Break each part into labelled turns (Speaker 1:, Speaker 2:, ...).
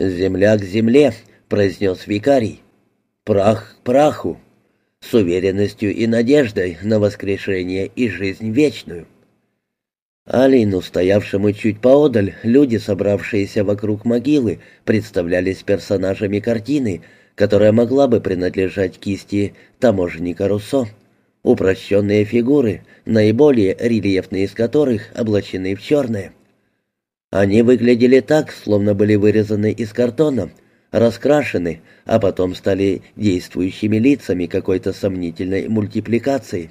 Speaker 1: «Земля к земле», — произнес викарий. «Прах к праху», с уверенностью и надеждой на воскрешение и жизнь вечную. Алину, стоявшему чуть поодаль, люди, собравшиеся вокруг могилы, представлялись персонажами картины, которая могла бы принадлежать кисти таможенника Руссо. Упрощенные фигуры, наиболее рельефные из которых облачены в черное. Они выглядели так, словно были вырезаны из картона, раскрашены, а потом стали действующими лицами какой-то сомнительной мультипликации.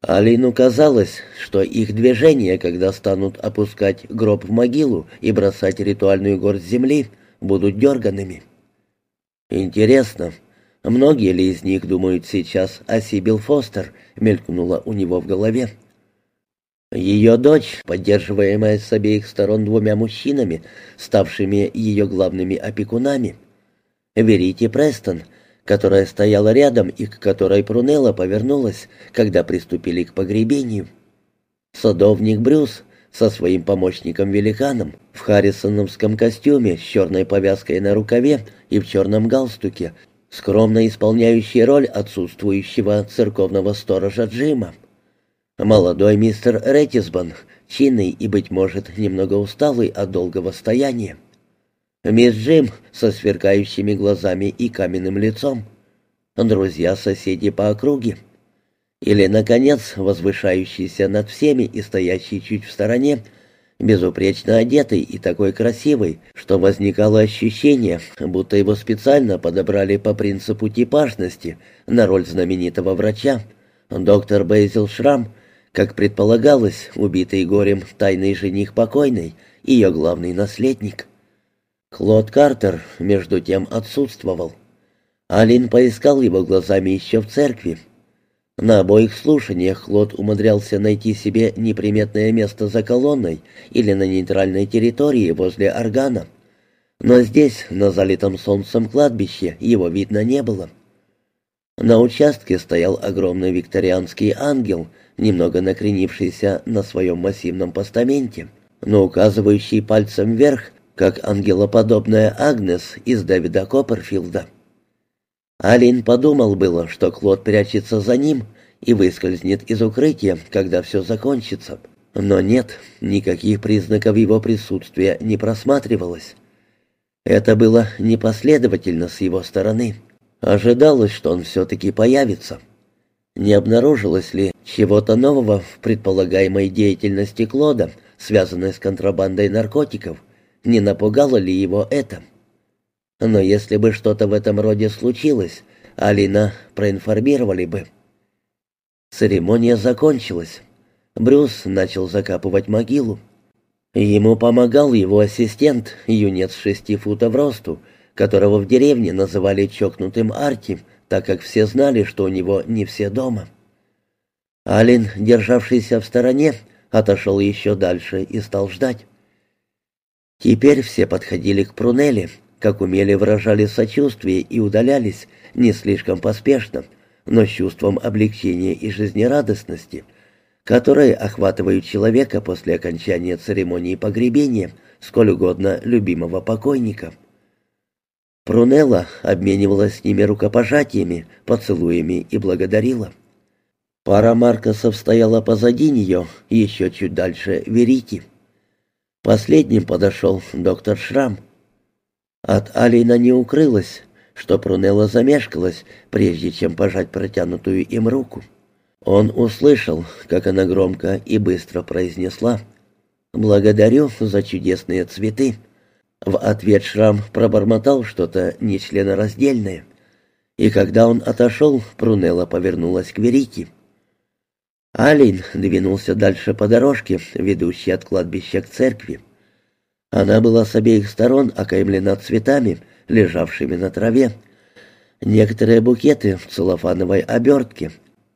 Speaker 1: Алину казалось, что их движения, когда станут опускать гроб в могилу и бросать ритуальную горсть земли, будут дерганными. Интересно, многие ли из них думают сейчас о Сибил Фостер, мелькнула у него в голове. Ее дочь, поддерживаемая с обеих сторон двумя мужчинами, ставшими ее главными опекунами, Верите Престон, которая стояла рядом и к которой Прунелла повернулась, когда приступили к погребению. Садовник Брюс со своим помощником-великаном в харрисоновском костюме с черной повязкой на рукаве и в черном галстуке, скромно исполняющий роль отсутствующего церковного сторожа Джима. Молодой мистер Реттисбан, чинный и, быть может, немного усталый от долгого стояния. Мисс Джим со сверкающими глазами и каменным лицом. Друзья-соседи по округе. Или, наконец, возвышающийся над всеми и стоящий чуть в стороне, безупречно одетый и такой красивый, что возникало ощущение, будто его специально подобрали по принципу типажности на роль знаменитого врача. Доктор Бейзил Шрам, как предполагалось, убитый горем тайный жених покойной, ее главный наследник. Клод Картер, между тем, отсутствовал. Алин поискал его глазами еще в церкви. На обоих слушаниях Клод умудрялся найти себе неприметное место за колонной или на нейтральной территории возле органа. Но здесь, на залитом солнцем кладбище, его видно не было. На участке стоял огромный викторианский ангел, немного накренившийся на своем массивном постаменте, но указывающий пальцем вверх как ангелоподобная Агнес из Дэвида Копперфилда. Алин подумал было, что Клод прячется за ним и выскользнет из укрытия, когда все закончится. Но нет, никаких признаков его присутствия не просматривалось. Это было непоследовательно с его стороны. Ожидалось, что он все-таки появится. Не обнаружилось ли чего-то нового в предполагаемой деятельности Клода, связанной с контрабандой наркотиков, не напугало ли его это. Но если бы что-то в этом роде случилось, Алина проинформировали бы. Церемония закончилась. Брюс начал закапывать могилу. Ему помогал его ассистент, юнец шести футов росту, которого в деревне называли чокнутым Арти, так как все знали, что у него не все дома. Алин, державшийся в стороне, отошел еще дальше и стал ждать. Теперь все подходили к Прунелли, как умели выражали сочувствие и удалялись, не слишком поспешно, но с чувством облегчения и жизнерадостности, которые охватывают человека после окончания церемонии погребения, сколь угодно любимого покойника. Прунелла обменивалась с ними рукопожатиями, поцелуями и благодарила. Пара Маркосов стояла позади нее, еще чуть дальше Верики. Последним подошел доктор Шрам. От Алина не укрылось, что Прунелла замешкалась, прежде чем пожать протянутую им руку. Он услышал, как она громко и быстро произнесла «Благодарю за чудесные цветы». В ответ Шрам пробормотал что-то нечленораздельное. И когда он отошел, Прунелла повернулась к Верике. Алин двинулся дальше по дорожке, ведущей от кладбища к церкви. Она была с обеих сторон окаймлена цветами, лежавшими на траве. Некоторые букеты в целлофановой обертке,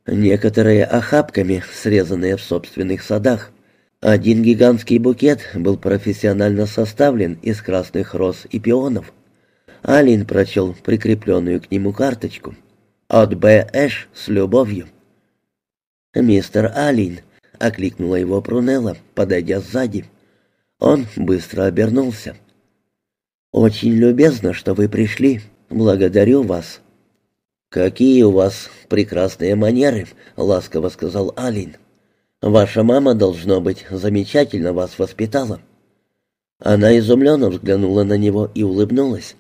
Speaker 1: некоторые охапками, срезанные в собственных садах. Один гигантский букет был профессионально составлен из красных роз и пионов. Алин прочел прикрепленную к нему карточку. «От Б. Эш с любовью». «Мистер Алин», — окликнула его Прунелла, подойдя сзади. Он быстро обернулся. «Очень любезно, что вы пришли. Благодарю вас». «Какие у вас прекрасные манеры», — ласково сказал Алин. «Ваша мама, должно быть, замечательно вас воспитала». Она изумленно взглянула на него и улыбнулась.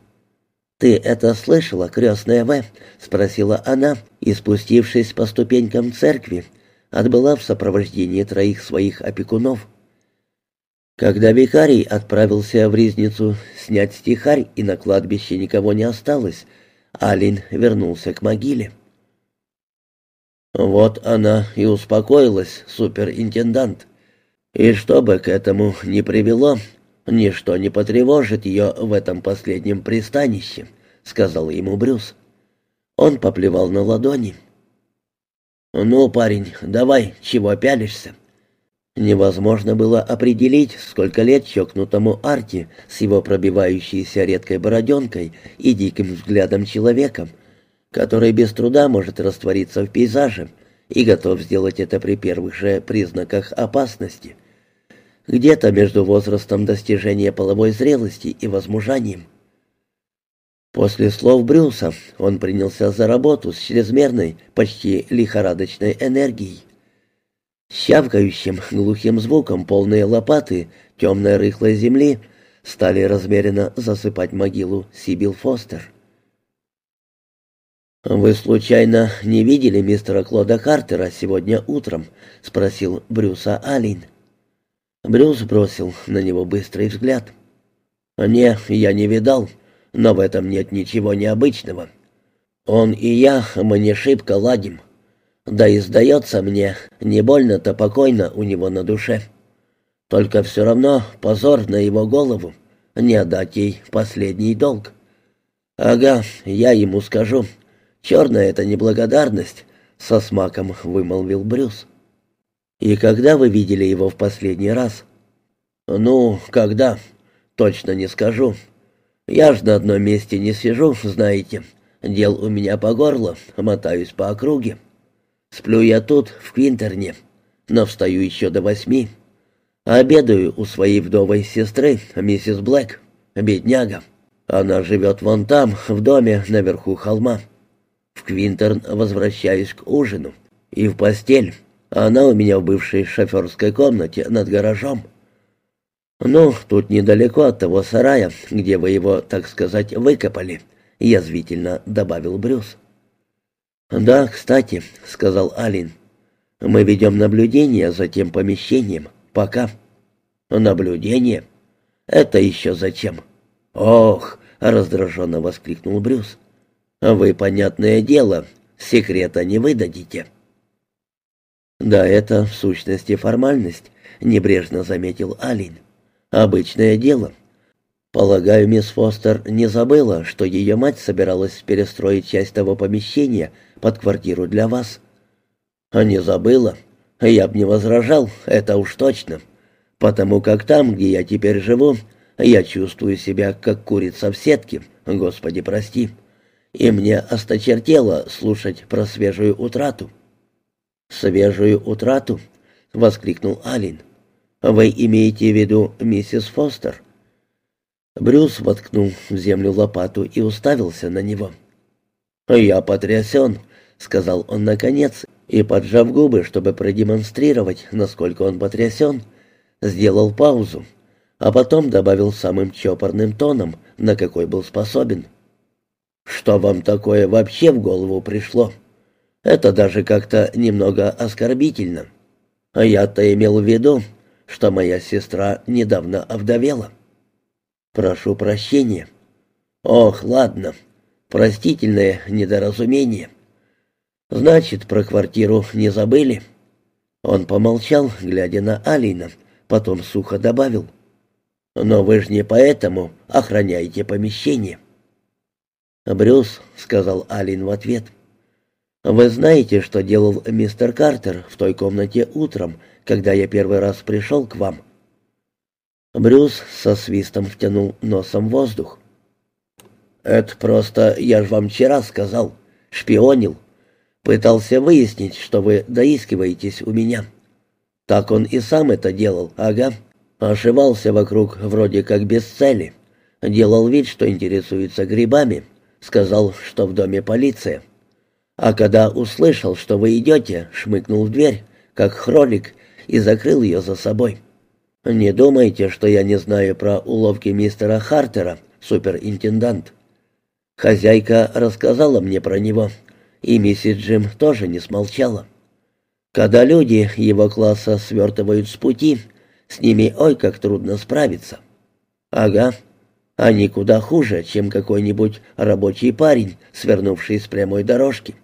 Speaker 1: «Ты это слышала, крестная В?» — спросила она, и, спустившись по ступенькам церкви, отбыла в сопровождении троих своих опекунов. Когда викарий отправился в Ризницу снять стихарь и на кладбище никого не осталось, Алин вернулся к могиле. Вот она и успокоилась, суперинтендант. И что бы к этому ни привело, ничто не потревожит ее в этом последнем пристанище, сказал ему Брюс. Он поплевал на ладони. «Ну, парень, давай, чего пялишься?» Невозможно было определить, сколько лет чокнутому Арти с его пробивающейся редкой бороденкой и диким взглядом человека, который без труда может раствориться в пейзаже и готов сделать это при первых же признаках опасности. Где-то между возрастом достижения половой зрелости и возмужанием. После слов Брюса он принялся за работу с чрезмерной, почти лихорадочной энергией. Щавкающим глухим звуком полные лопаты темной рыхлой земли стали размеренно засыпать могилу Сибил Фостер. «Вы случайно не видели мистера Клода Картера сегодня утром?» — спросил Брюса Алин. Брюс бросил на него быстрый взгляд. «Не, я не видал, но в этом нет ничего необычного. Он и я, мы не шибко ладим. Да и сдается мне, не больно-то покойно у него на душе. Только все равно позор на его голову, не отдать ей последний долг. Ага, я ему скажу. Черная это неблагодарность, со смаком вымолвил Брюс. И когда вы видели его в последний раз? Ну, когда? Точно не скажу. Я ж на одном месте не сижу, знаете. Дел у меня по горло, мотаюсь по округе. Сплю я тут, в Квинтерне, но встаю еще до восьми. Обедаю у своей вдовой сестры, миссис Блэк, бедняга. Она живет вон там, в доме наверху холма. В Квинтерн возвращаюсь к ужину. И в постель. Она у меня в бывшей шоферской комнате над гаражом. «Ну, тут недалеко от того сарая, где вы его, так сказать, выкопали», — язвительно добавил Брюс. «Да, кстати», — сказал Алин, — «мы ведем наблюдение за тем помещением. Пока». «Наблюдение? Это еще зачем?» «Ох!» — раздраженно воскликнул Брюс. «Вы, понятное дело, секрета не выдадите». «Да, это в сущности формальность», — небрежно заметил Алин. «Обычное дело. Полагаю, мисс Фостер не забыла, что ее мать собиралась перестроить часть того помещения под квартиру для вас. А не забыла. Я б не возражал, это уж точно. Потому как там, где я теперь живу, я чувствую себя как курица в сетке, господи прости. И мне осточертело слушать про свежую утрату. «Свежую утрату?» — воскликнул Алин. «Вы имеете в виду миссис Фостер?» Брюс воткнул в землю лопату и уставился на него. «Я потрясен», — сказал он наконец, и, поджав губы, чтобы продемонстрировать, насколько он потрясен, сделал паузу, а потом добавил самым чопорным тоном, на какой был способен. «Что вам такое вообще в голову пришло? Это даже как-то немного оскорбительно. А я-то имел в виду, что моя сестра недавно овдовела». «Прошу прощения». «Ох, ладно. Простительное недоразумение». «Значит, про квартиру не забыли?» Он помолчал, глядя на Алина, потом сухо добавил. «Но вы же не поэтому охраняете помещение». «Брюс», — сказал Алин в ответ, — «вы знаете, что делал мистер Картер в той комнате утром, когда я первый раз пришел к вам?» Брюс со свистом втянул носом воздух. «Это просто, я же вам вчера сказал, шпионил. Пытался выяснить, что вы доискиваетесь у меня. Так он и сам это делал, ага. Ошивался вокруг вроде как без цели. Делал вид, что интересуется грибами. Сказал, что в доме полиция. А когда услышал, что вы идете, шмыкнул в дверь, как хролик, и закрыл ее за собой. Не думайте, что я не знаю про уловки мистера Хартера, суперинтендант. Хозяйка рассказала мне про него, и миссис Джим тоже не смолчала. Когда люди его класса свертывают с пути, с ними ой как трудно справиться. Ага, они куда хуже, чем какой-нибудь рабочий парень, свернувший с прямой дорожки.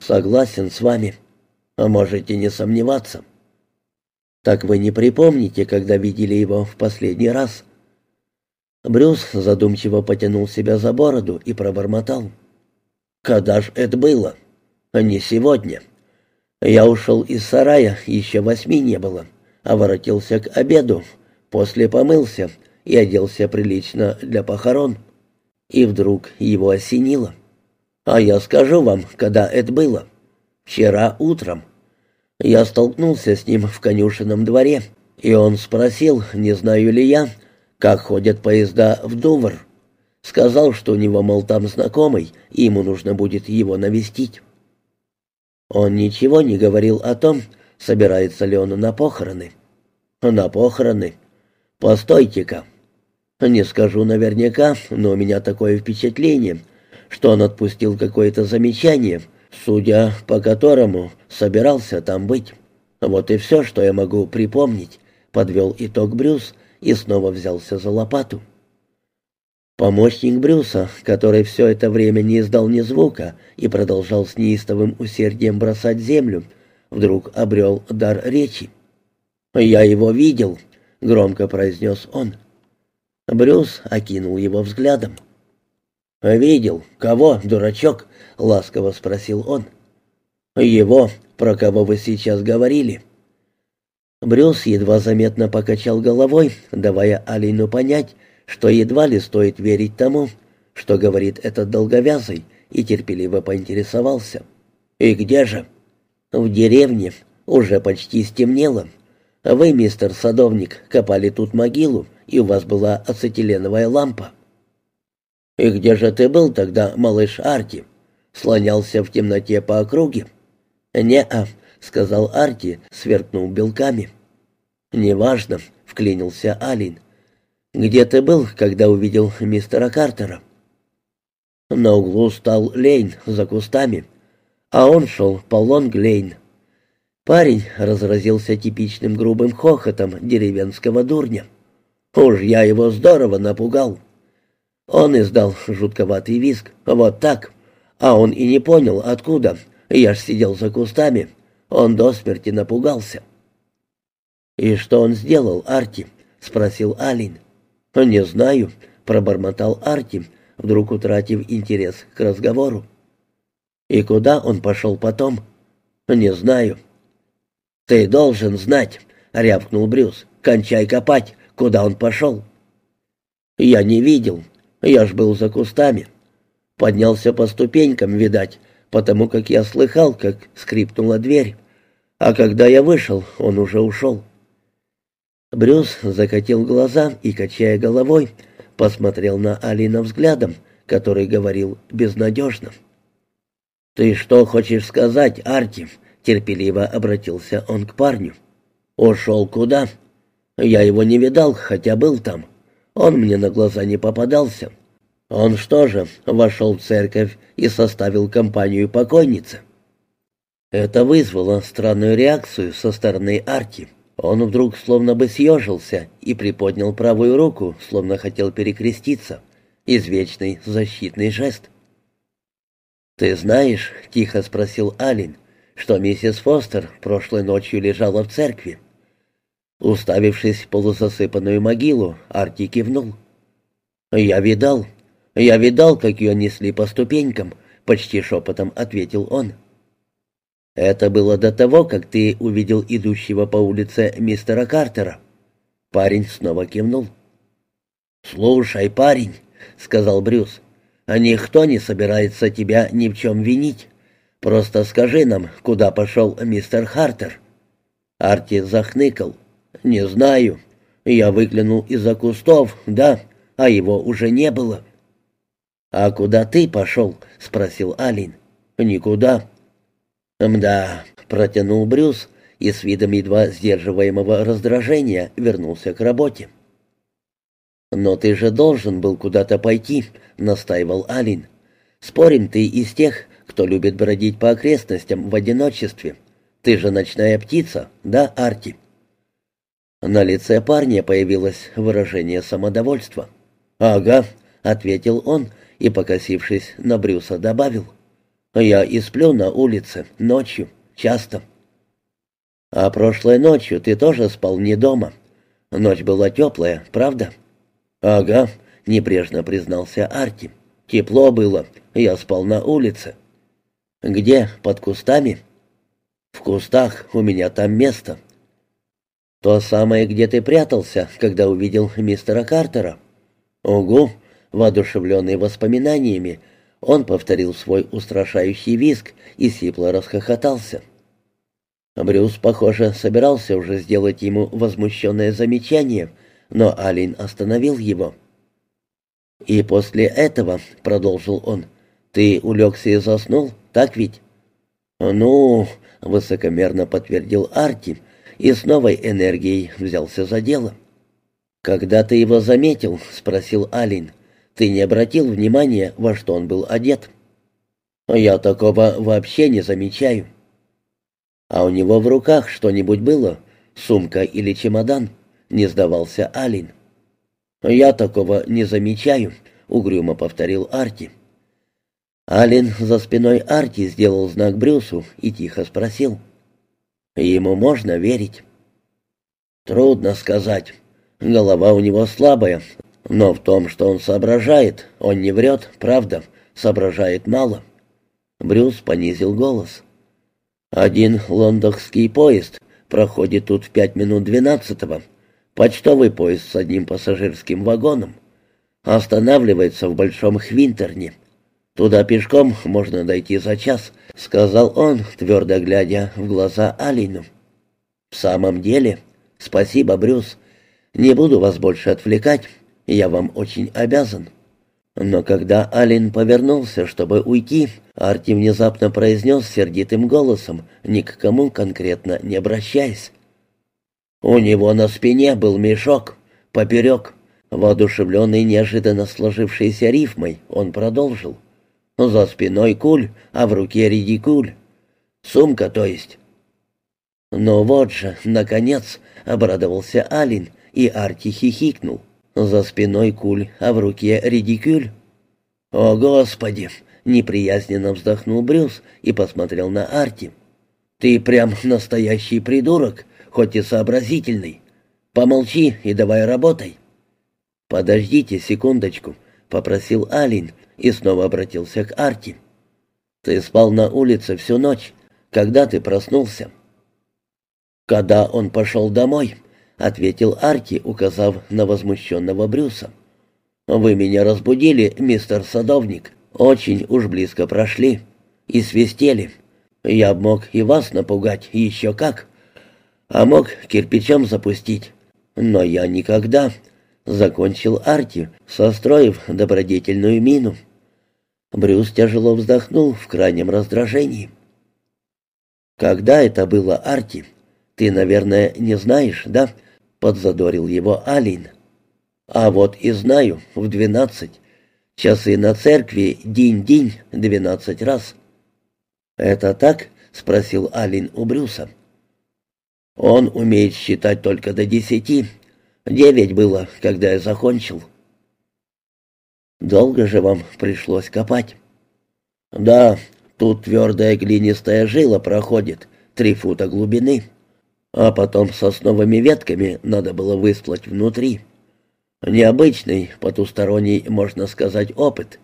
Speaker 1: Согласен с вами. А можете не сомневаться. Так вы не припомните, когда видели его в последний раз? Брюс задумчиво потянул себя за бороду и пробормотал. «Когда ж это было?» «Не сегодня. Я ушел из сарая, еще восьми не было, а воротился к обеду, после помылся и оделся прилично для похорон. И вдруг его осенило. А я скажу вам, когда это было. Вчера утром. Я столкнулся с ним в конюшенном дворе, и он спросил, не знаю ли я, как ходят поезда в Дувр. Сказал, что у него, мол, там знакомый, и ему нужно будет его навестить. Он ничего не говорил о том, собирается ли он на похороны. На похороны? Постойте-ка. Не скажу наверняка, но у меня такое впечатление, что он отпустил какое-то замечание, судя по которому собирался там быть. Вот и все, что я могу припомнить, подвел итог Брюс и снова взялся за лопату. Помощник Брюса, который все это время не издал ни звука и продолжал с неистовым усердием бросать землю, вдруг обрел дар речи. «Я его видел», — громко произнес он. Брюс окинул его взглядом. «Видел? Кого, дурачок?» — ласково спросил он. «Его, про кого вы сейчас говорили». Брюс едва заметно покачал головой, давая Алину понять, что едва ли стоит верить тому, что говорит этот долговязый, и терпеливо поинтересовался. «И где же?» «В деревне. Уже почти стемнело. Вы, мистер садовник, копали тут могилу, и у вас была ацетиленовая лампа». «И где же ты был тогда, малыш Арти?» «Слонялся в темноте по округе?» «Не-а», — сказал Арти, сверкнув белками. «Неважно», — вклинился Алин. «Где ты был, когда увидел мистера Картера?» На углу стал Лейн за кустами, а он шел по Лонг-Лейн. Парень разразился типичным грубым хохотом деревенского дурня. Уж я его здорово напугал. Он издал жутковатый визг. Вот так. А он и не понял, откуда. Я ж сидел за кустами. Он до смерти напугался. «И что он сделал, Арти?» — спросил Алин. «Не знаю», — пробормотал Арти, вдруг утратив интерес к разговору. «И куда он пошел потом?» «Не знаю». «Ты должен знать», — рявкнул Брюс. «Кончай копать. Куда он пошел?» «Я не видел. Я ж был за кустами. Поднялся по ступенькам, видать, потому как я слыхал, как скрипнула дверь. А когда я вышел, он уже ушел». Брюс закатил глаза и, качая головой, посмотрел на Алина взглядом, который говорил безнадежно. «Ты что хочешь сказать, Арти?» — терпеливо обратился он к парню. «Ушел куда?» Я его не видал, хотя был там. Он мне на глаза не попадался. Он что же, вошел в церковь и составил компанию покойницы? Это вызвало странную реакцию со стороны Арти. Он вдруг словно бы съежился и приподнял правую руку, словно хотел перекреститься. Извечный защитный жест. «Ты знаешь, — тихо спросил Алин, — что миссис Фостер прошлой ночью лежала в церкви?» Уставившись в полузасыпанную могилу, Арти кивнул. «Я видал. Я видал, как ее несли по ступенькам», — почти шепотом ответил он. «Это было до того, как ты увидел идущего по улице мистера Картера». Парень снова кивнул. «Слушай, парень», — сказал Брюс, — «никто не собирается тебя ни в чем винить. Просто скажи нам, куда пошел мистер Хартер». Арти захныкал. «Не знаю. Я выглянул из-за кустов, да. а его уже не было. «А куда ты пошел?» — спросил Алин. «Никуда». «Мда», — протянул Брюс и с видом едва сдерживаемого раздражения вернулся к работе. «Но ты же должен был куда-то пойти», — настаивал Алин. «Спорим, ты из тех, кто любит бродить по окрестностям в одиночестве. Ты же ночная птица, да, Арти?» На лице парня появилось выражение самодовольства. «Ага», — ответил он и, покосившись на Брюса, добавил. «Я и сплю на улице, ночью, часто». «А прошлой ночью ты тоже спал не дома. Ночь была теплая, правда?» «Ага», — небрежно признался Арти. «Тепло было, я спал на улице». «Где? Под кустами?» «В кустах, у меня там место». «То самое, где ты прятался, когда увидел мистера Картера?» «Угу», воодушевленный воспоминаниями, он повторил свой устрашающий визг и сипло расхохотался. Брюс, похоже, собирался уже сделать ему возмущенное замечание, но Алин остановил его. «И после этого», — продолжил он, — «ты улегся и заснул, так ведь?» «Ну», — высокомерно подтвердил Арти и с новой энергией взялся за дело. «Когда ты его заметил?» — спросил Алин. «Ты не обратил внимания, во что он был одет?» «Я такого вообще не замечаю». «А у него в руках что-нибудь было? Сумка или чемодан?» — не сдавался Алин. «Я такого не замечаю», — угрюмо повторил Арти. Алин за спиной Арти сделал знак Брюсу и тихо спросил. «Ему можно верить?» «Трудно сказать. Голова у него слабая, но в том, что он соображает, он не врет, правда, соображает мало». Брюс понизил голос. «Один лондонский поезд проходит тут в пять минут двенадцатого. Почтовый поезд с одним пассажирским вагоном. Останавливается в Большом Хвинтерне. Туда пешком можно дойти за час», — сказал он, твердо глядя в глаза Алину. «В самом деле? Спасибо, Брюс. Не буду вас больше отвлекать. Я вам очень обязан». Но когда Алин повернулся, чтобы уйти, Арти внезапно произнес сердитым голосом, ни к кому конкретно не обращаясь. У него на спине был мешок, поперек. Воодушевленный неожиданно сложившейся рифмой, он продолжил. За спиной куль, а в руке редикуль. Сумка, то есть. «Ну вот же, наконец!» — обрадовался Алин, и Арти хихикнул. «За спиной куль, а в руке редикюль». «О, Господи!» — неприязненно вздохнул Брюс и посмотрел на Арти. «Ты прям настоящий придурок хоть и сообразительный. Помолчи и давай работай». «Подождите секундочку», — попросил Алин и снова обратился к Арти. «Ты спал на улице всю ночь. Когда ты проснулся?» «Когда он пошел домой», — ответил Арти, указав на возмущенного Брюса. «Вы меня разбудили, мистер Садовник. Очень уж близко прошли. И свистели. Я мог и вас напугать, еще как а мог кирпичом запустить. Но я никогда...» — закончил Арти, состроив добродетельную мину. Брюс тяжело вздохнул в крайнем раздражении. «Когда это было, Арти? Ты, наверное, не знаешь, да?» — подзадорил его Алин. «А вот и знаю, в двенадцать. Часы на церкви день-день двенадцать раз». «Это так?» — спросил Алин у Брюса. Он умеет считать только до десяти. Девять было, когда я закончил. Долго же вам пришлось копать? Да, тут твердая глинистая жила проходит, три фута глубины. А потом сосновыми ветками надо было выстлать внутри. Необычный, потусторонний, можно сказать, опыт.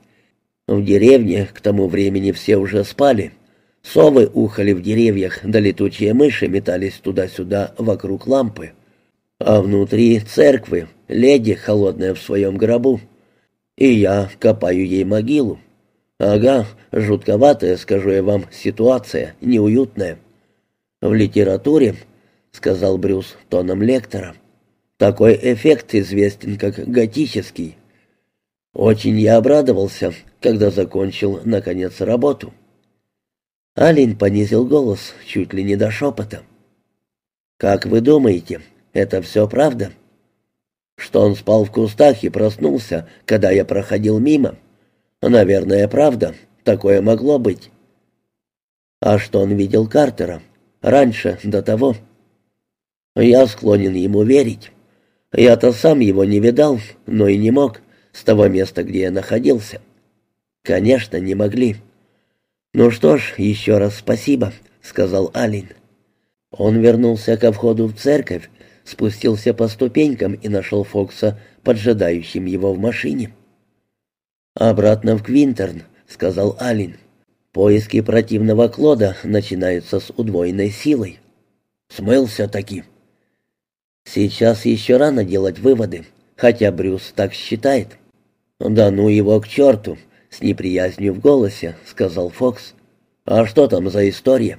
Speaker 1: В деревне к тому времени все уже спали. Совы ухали в деревьях, да летучие мыши метались туда-сюда вокруг лампы. А внутри церквы леди, холодная в своем гробу. И я копаю ей могилу. Ага, жутковатая, скажу я вам, ситуация, неуютная. В литературе, сказал Брюс тоном лектора, такой эффект известен как готический. Очень я обрадовался, когда закончил, наконец, работу. Алин понизил голос чуть ли не до шепота. «Как вы думаете, это все правда?» «Что он спал в кустах и проснулся, когда я проходил мимо?» «Наверное, правда. Такое могло быть». «А что он видел Картера? Раньше, до того?» «Я склонен ему верить. Я-то сам его не видал, но и не мог, с того места, где я находился». «Конечно, не могли». «Ну что ж, еще раз спасибо», — сказал Алин. Он вернулся ко входу в церковь, спустился по ступенькам и нашел Фокса, поджидающим его в машине. «Обратно в Квинтерн», — сказал Алин. «Поиски противного Клода начинаются с удвоенной силой». «Смылся таки». «Сейчас еще рано делать выводы, хотя Брюс так считает». «Да ну его к черту!» с неприязнью в голосе, сказал Фокс. «А что там за история?»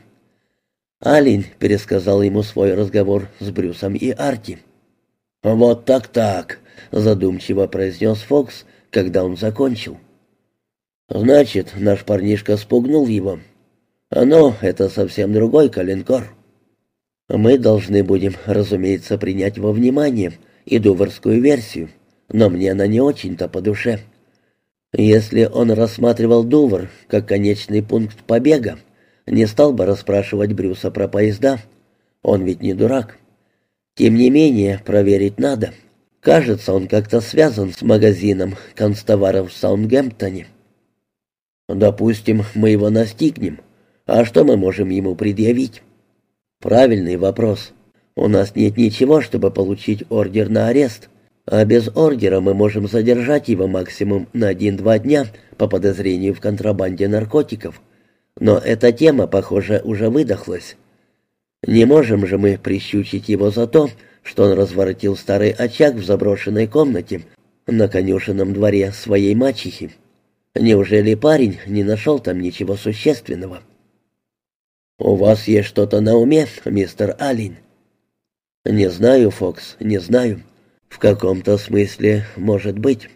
Speaker 1: Алин пересказал ему свой разговор с Брюсом и Арти. «Вот так-так», — задумчиво произнес Фокс, когда он закончил. «Значит, наш парнишка спугнул его. Но это совсем другой калинкор. Мы должны будем, разумеется, принять во внимание и дуварскую версию, но мне она не очень-то по душе». Если он рассматривал Дувр как конечный пункт побега, не стал бы расспрашивать Брюса про поезда. Он ведь не дурак. Тем не менее, проверить надо. Кажется, он как-то связан с магазином констоваров в Саундгемптоне. Допустим, мы его настигнем. А что мы можем ему предъявить? Правильный вопрос. У нас нет ничего, чтобы получить ордер на арест а без ордера мы можем задержать его максимум на один-два дня по подозрению в контрабанде наркотиков. Но эта тема, похоже, уже выдохлась. Не можем же мы прищучить его за то, что он разворотил старый очаг в заброшенной комнате на конюшенном дворе своей мачехи. Неужели парень не нашел там ничего существенного? «У вас есть что-то на уме, мистер Аллен?» «Не знаю, Фокс, не знаю. В каком-то смысле, может быть.